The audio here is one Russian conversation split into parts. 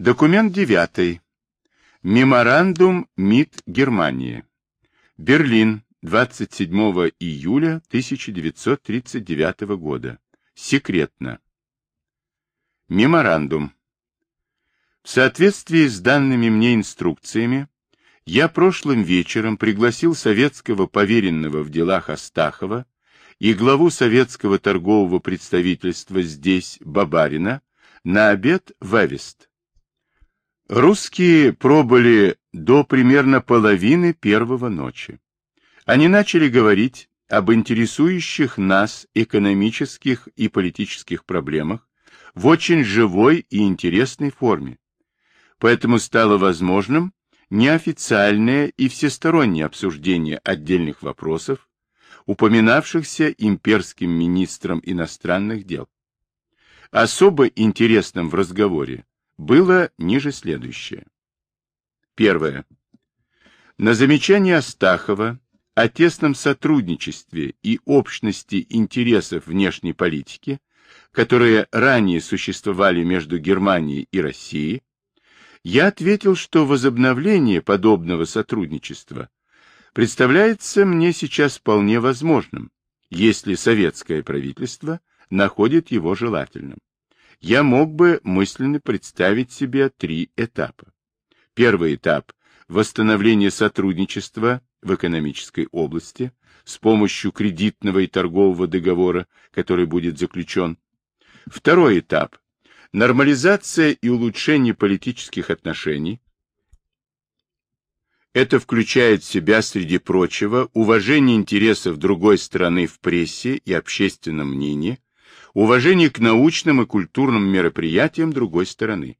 Документ девятый. Меморандум МИД Германии. Берлин, 27 июля 1939 года. Секретно. Меморандум. В соответствии с данными мне инструкциями, я прошлым вечером пригласил советского поверенного в делах Астахова и главу советского торгового представительства здесь, Бабарина, на обед в Эвест. Русские пробыли до примерно половины первого ночи. Они начали говорить об интересующих нас экономических и политических проблемах в очень живой и интересной форме. Поэтому стало возможным неофициальное и всестороннее обсуждение отдельных вопросов, упоминавшихся имперским министром иностранных дел. Особо интересным в разговоре было ниже следующее. Первое. На замечание Астахова о тесном сотрудничестве и общности интересов внешней политики, которые ранее существовали между Германией и Россией, я ответил, что возобновление подобного сотрудничества представляется мне сейчас вполне возможным, если советское правительство находит его желательным. Я мог бы мысленно представить себе три этапа. Первый этап – восстановление сотрудничества в экономической области с помощью кредитного и торгового договора, который будет заключен. Второй этап – нормализация и улучшение политических отношений, это включает в себя, среди прочего, уважение интересов другой страны в прессе и общественном мнении, уважение к научным и культурным мероприятиям другой стороны.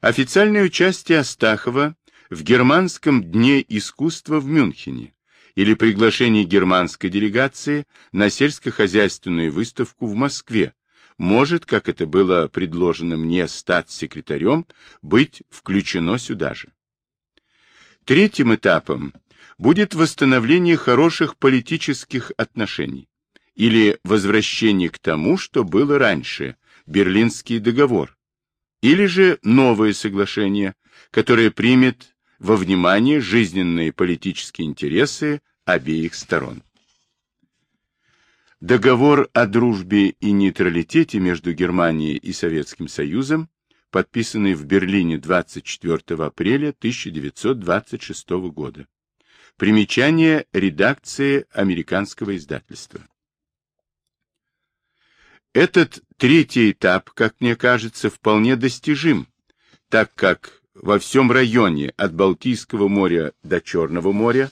Официальное участие Астахова в Германском дне искусства в Мюнхене или приглашение германской делегации на сельскохозяйственную выставку в Москве может, как это было предложено мне стать секретарем, быть включено сюда же. Третьим этапом будет восстановление хороших политических отношений или возвращение к тому, что было раньше, Берлинский договор, или же новое соглашение, которое примет во внимание жизненные политические интересы обеих сторон. Договор о дружбе и нейтралитете между Германией и Советским Союзом подписанный в Берлине 24 апреля 1926 года. Примечание редакции американского издательства. Этот третий этап, как мне кажется, вполне достижим, так как во всем районе от Балтийского моря до Черного моря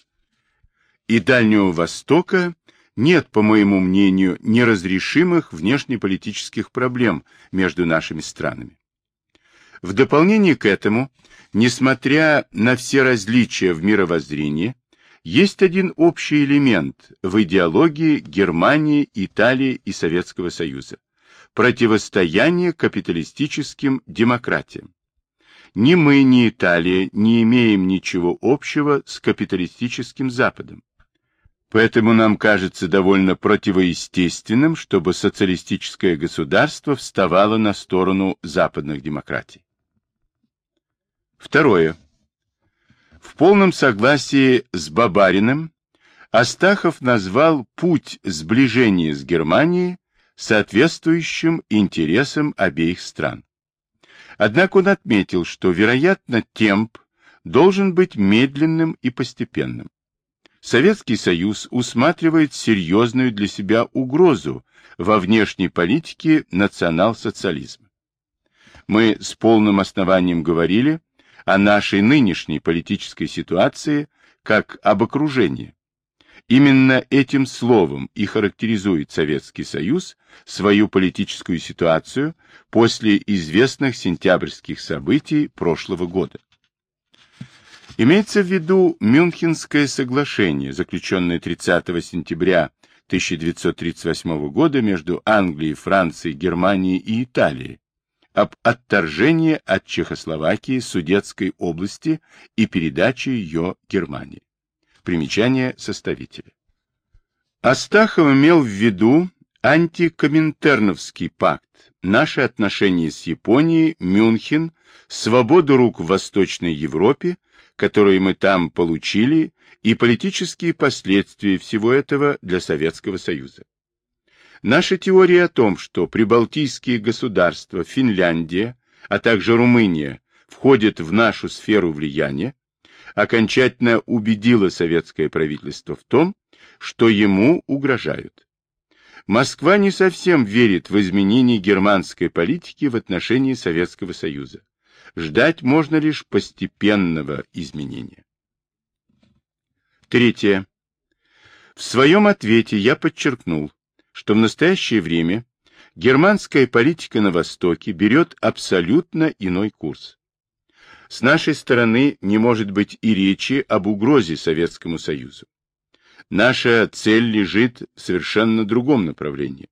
и Дальнего Востока нет, по моему мнению, неразрешимых внешнеполитических проблем между нашими странами. В дополнение к этому, несмотря на все различия в мировоззрении, есть один общий элемент в идеологии Германии, Италии и Советского Союза – противостояние капиталистическим демократиям. Ни мы, ни Италия не имеем ничего общего с капиталистическим Западом. Поэтому нам кажется довольно противоестественным, чтобы социалистическое государство вставало на сторону западных демократий. Второе. В полном согласии с Бабариным Астахов назвал путь сближения с Германией соответствующим интересам обеих стран. Однако он отметил, что, вероятно, темп должен быть медленным и постепенным. Советский Союз усматривает серьезную для себя угрозу во внешней политике национал-социализма. Мы с полным основанием говорили, о нашей нынешней политической ситуации как об окружении. Именно этим словом и характеризует Советский Союз свою политическую ситуацию после известных сентябрьских событий прошлого года. Имеется в виду Мюнхенское соглашение, заключенное 30 сентября 1938 года между Англией, Францией, Германией и Италией, об отторжении от Чехословакии Судетской области и передаче ее Германии. Примечание составителя. Астахов имел в виду антикоминтерновский пакт, наши отношения с Японией, Мюнхен, свободу рук в Восточной Европе, которые мы там получили, и политические последствия всего этого для Советского Союза. Наша теория о том, что прибалтийские государства, Финляндия, а также Румыния входят в нашу сферу влияния, окончательно убедила советское правительство в том, что ему угрожают. Москва не совсем верит в изменения германской политики в отношении Советского Союза. Ждать можно лишь постепенного изменения. Третье. В своем ответе я подчеркнул, что в настоящее время германская политика на Востоке берет абсолютно иной курс. С нашей стороны не может быть и речи об угрозе Советскому Союзу. Наша цель лежит в совершенно другом направлении.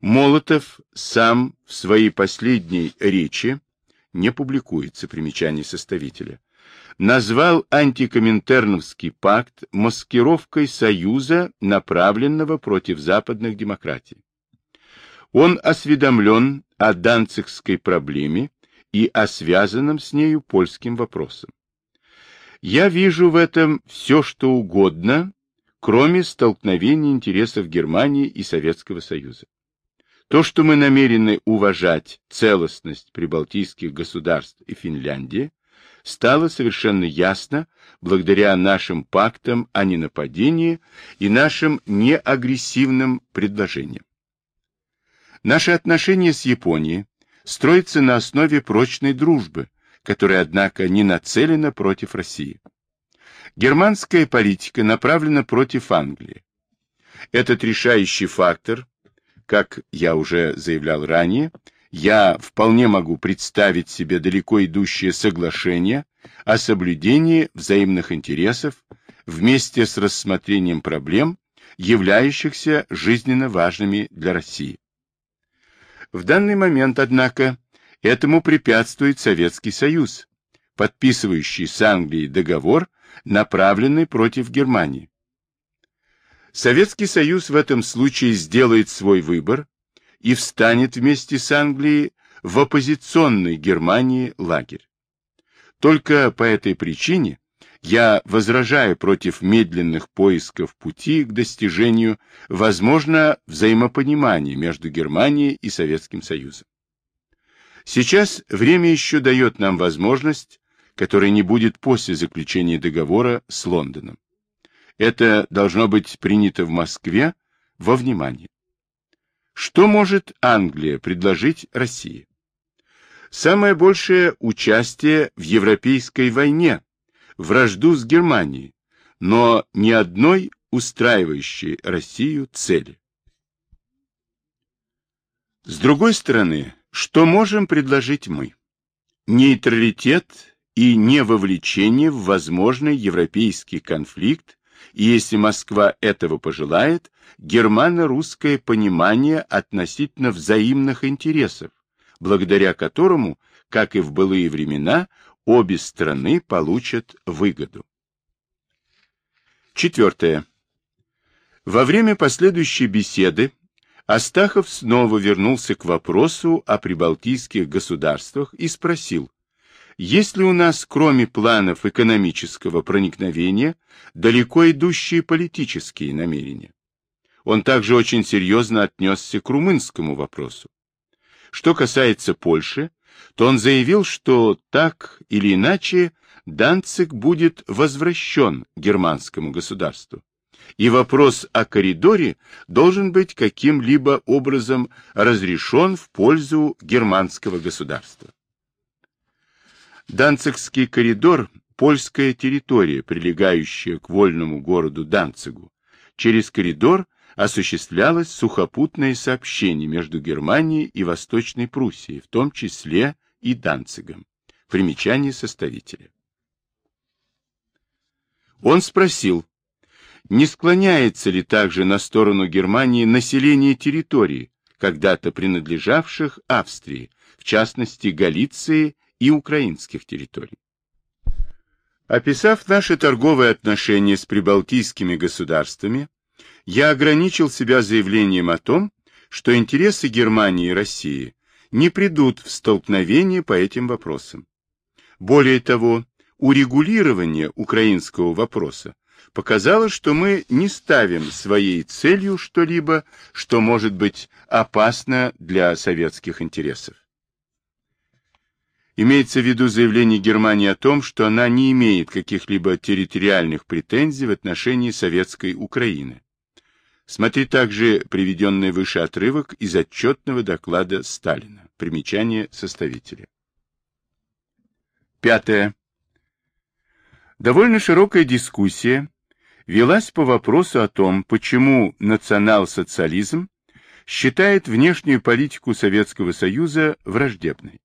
Молотов сам в своей последней речи, не публикуется примечание составителя, назвал антикоминтерновский пакт маскировкой союза, направленного против западных демократий. Он осведомлен о данцигской проблеме и о связанном с нею польским вопросом. Я вижу в этом все, что угодно, кроме столкновения интересов Германии и Советского Союза. То, что мы намерены уважать целостность прибалтийских государств и Финляндии, стало совершенно ясно благодаря нашим пактам о ненападении и нашим неагрессивным предложениям. Наши отношения с Японией строятся на основе прочной дружбы, которая, однако, не нацелена против России. Германская политика направлена против Англии. Этот решающий фактор, как я уже заявлял ранее, я вполне могу представить себе далеко идущее соглашение о соблюдении взаимных интересов вместе с рассмотрением проблем, являющихся жизненно важными для России. В данный момент, однако, этому препятствует Советский Союз, подписывающий с Англией договор направленный против Германии. Советский Союз в этом случае сделает свой выбор и встанет вместе с Англией в оппозиционный Германии лагерь. Только по этой причине я возражаю против медленных поисков пути к достижению, возможно, взаимопонимания между Германией и Советским Союзом. Сейчас время еще дает нам возможность которой не будет после заключения договора с Лондоном. Это должно быть принято в Москве во внимание. Что может Англия предложить России? Самое большее участие в европейской войне, вражду с Германией, но ни одной устраивающей Россию цели. С другой стороны, что можем предложить мы? Нейтралитет и не вовлечение в возможный европейский конфликт, и если Москва этого пожелает, германо-русское понимание относительно взаимных интересов, благодаря которому, как и в былые времена, обе страны получат выгоду. Четвертое. Во время последующей беседы Астахов снова вернулся к вопросу о прибалтийских государствах и спросил, есть ли у нас, кроме планов экономического проникновения, далеко идущие политические намерения? Он также очень серьезно отнесся к румынскому вопросу. Что касается Польши, то он заявил, что так или иначе Данцик будет возвращен германскому государству, и вопрос о коридоре должен быть каким-либо образом разрешен в пользу германского государства. Данцигский коридор – польская территория, прилегающая к вольному городу Данцигу. Через коридор осуществлялось сухопутное сообщение между Германией и Восточной Пруссией, в том числе и Данцигом. Примечание составителя. Он спросил, не склоняется ли также на сторону Германии население территорий, когда-то принадлежавших Австрии, в частности Галиции и украинских территорий. Описав наши торговые отношения с прибалтийскими государствами, я ограничил себя заявлением о том, что интересы Германии и России не придут в столкновение по этим вопросам. Более того, урегулирование украинского вопроса показало, что мы не ставим своей целью что-либо, что может быть опасно для советских интересов. Имеется в виду заявление Германии о том, что она не имеет каких-либо территориальных претензий в отношении советской Украины. Смотри также приведенный выше отрывок из отчетного доклада Сталина. Примечание составителя. Пятое. Довольно широкая дискуссия велась по вопросу о том, почему национал-социализм считает внешнюю политику Советского Союза враждебной.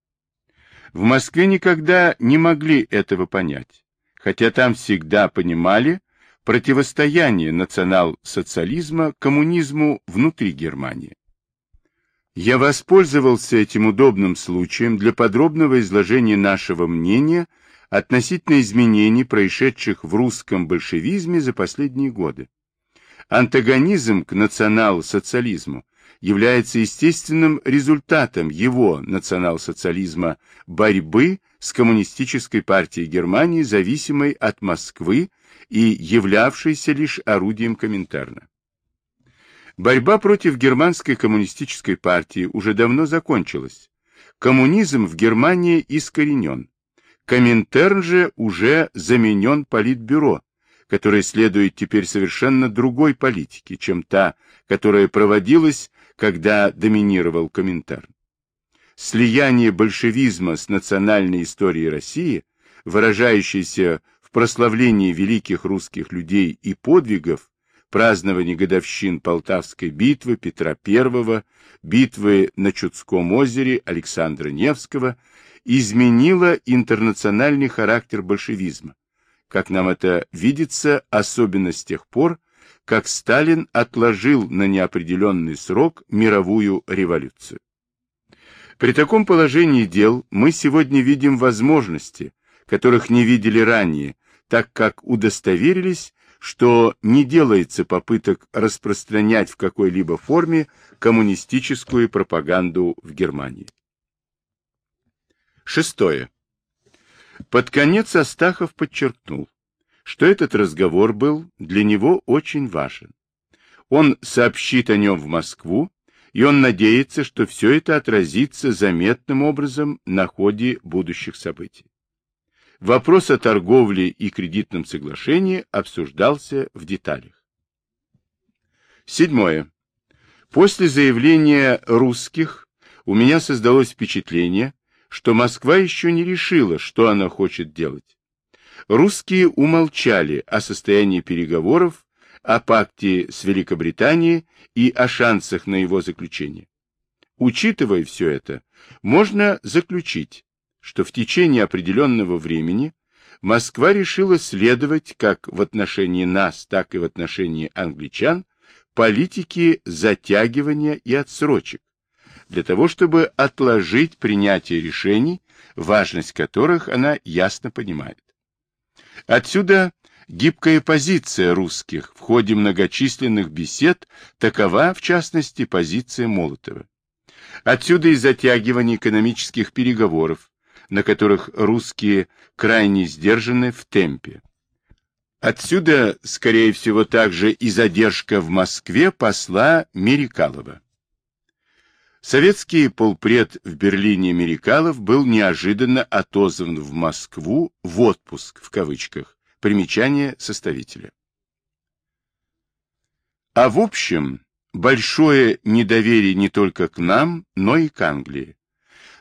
В Москве никогда не могли этого понять, хотя там всегда понимали противостояние национал-социализма коммунизму внутри Германии. Я воспользовался этим удобным случаем для подробного изложения нашего мнения относительно изменений, происшедших в русском большевизме за последние годы. Антагонизм к национал-социализму является естественным результатом его национал-социализма борьбы с коммунистической партией Германии, зависимой от Москвы и являвшейся лишь орудием Коминтерна. Борьба против германской коммунистической партии уже давно закончилась. Коммунизм в Германии искоренен. Коминтерн же уже заменен политбюро, которое следует теперь совершенно другой политике, чем та, которая проводилась, когда доминировал Коминтерн. Слияние большевизма с национальной историей России, выражающееся в прославлении великих русских людей и подвигов, празднование годовщин Полтавской битвы, Петра I, битвы на Чудском озере, Александра Невского – изменила интернациональный характер большевизма, как нам это видится, особенно с тех пор, как Сталин отложил на неопределенный срок мировую революцию. При таком положении дел мы сегодня видим возможности, которых не видели ранее, так как удостоверились, что не делается попыток распространять в какой-либо форме коммунистическую пропаганду в Германии. Шестое. Под конец Астахов подчеркнул, что этот разговор был для него очень важен. Он сообщит о нем в Москву, и он надеется, что все это отразится заметным образом на ходе будущих событий. Вопрос о торговле и кредитном соглашении обсуждался в деталях. Седьмое. После заявления русских у меня создалось впечатление, что Москва еще не решила, что она хочет делать. Русские умолчали о состоянии переговоров, о пакте с Великобританией и о шансах на его заключение. Учитывая все это, можно заключить, что в течение определенного времени Москва решила следовать как в отношении нас, так и в отношении англичан политике затягивания и отсрочек, для того, чтобы отложить принятие решений, важность которых она ясно понимает. Отсюда гибкая позиция русских в ходе многочисленных бесед, такова, в частности, позиция Молотова. Отсюда и затягивание экономических переговоров, на которых русские крайне сдержаны в темпе. Отсюда, скорее всего, также и задержка в Москве посла Мерикалова. Советский полпред в Берлине Мерикалов был неожиданно отозван в Москву в отпуск, в кавычках, примечание составителя. А в общем, большое недоверие не только к нам, но и к Англии.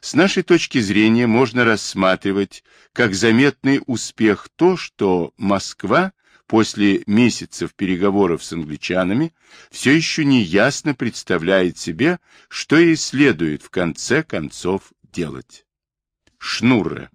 С нашей точки зрения можно рассматривать как заметный успех то, что Москва после месяцев переговоров с англичанами все еще не ясно представляет себе, что ей следует в конце концов делать. Шнурра